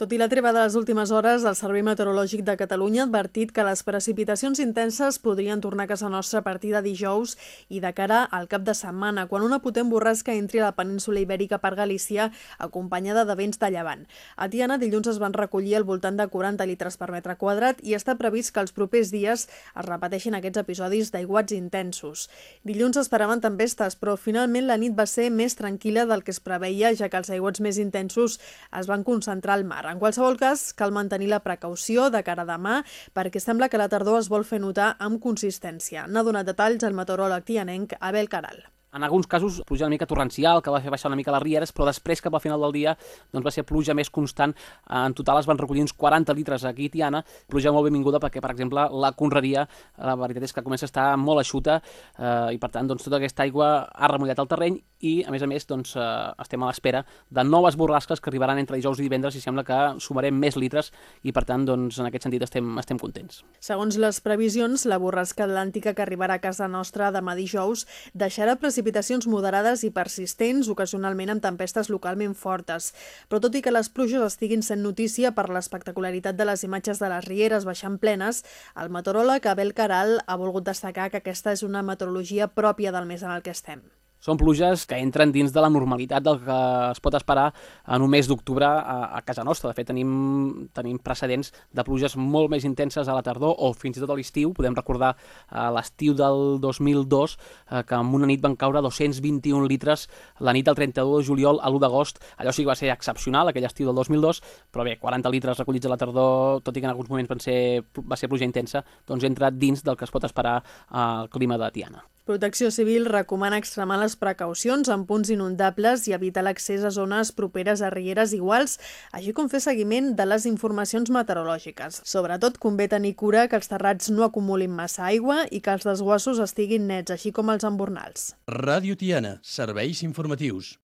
Tot i la treva de les últimes hores, el Servei Meteorològic de Catalunya ha advertit que les precipitacions intenses podrien tornar a casa nostra a partir de dijous i de cara al cap de setmana, quan una potent borrasca entri a la península ibèrica per Galícia, acompanyada de vents de llevant. A Tiana, dilluns es van recollir al voltant de 40 litres per metre quadrat i està previst que els propers dies es repeteixin aquests episodis d'aiguats intensos. Dilluns esperaven tempestes, però finalment la nit va ser més tranquil·la del que es preveia, ja que els aiguats més intensos es van concentrar al mar. En qualsevol cas, cal mantenir la precaució de cara a demà perquè sembla que la tardor es vol fer notar amb consistència. N'ha donat detalls el meteoròleg tianenc Abel Caral. En alguns casos, pluja una mica torrencial, que va fer baixar una mica les rieres, però després, cap al final del dia, doncs va ser pluja més constant. En total es van recollir uns 40 litres aquí a Tiana, pluja molt benvinguda perquè, per exemple, la conreria, la veritat és que comença a estar molt eixuta eh, i, per tant, doncs, tota aquesta aigua ha remullat el terreny i, a més a més, doncs, eh, estem a l'espera de noves borrasques que arribaran entre dijous i divendres i sembla que sumarem més litres i, per tant, doncs, en aquest sentit estem, estem contents. Segons les previsions, la borrasca atlàntica que arribarà a casa nostra demà dijous deixarà precipitacions moderades i persistents, ocasionalment amb tempestes localment fortes. Però tot i que les pluges estiguin sent notícia per l'espectacularitat de les imatges de les rieres baixant plenes, el meteoròleg Abel Caral ha volgut destacar que aquesta és una meteorologia pròpia del mes en el que estem. Són pluges que entren dins de la normalitat del que es pot esperar en un mes d'octubre a, a casa nostra. De fet, tenim, tenim precedents de pluges molt més intenses a la tardor o fins i tot a l'estiu. Podem recordar eh, l'estiu del 2002, eh, que en una nit van caure 221 litres la nit del 31 de juliol a l'1 d'agost. Allò sí que va ser excepcional, aquell estiu del 2002, però bé, 40 litres recollits a la tardor, tot i que en alguns moments van ser, va ser pluja intensa, doncs entra dins del que es pot esperar al clima de Tiana. Protecció Civil recomana extremar les precaucions en punts inundables i evitar l'accés a zones properes a rieres iguals, així com fer seguiment de les informacions meteorològiques. Sobretot convé tenir cura que els terrats no acumulin massa aigua i que els desguassos estiguin nets, així com els embornals. Ràdio Tiana, serveis informatius.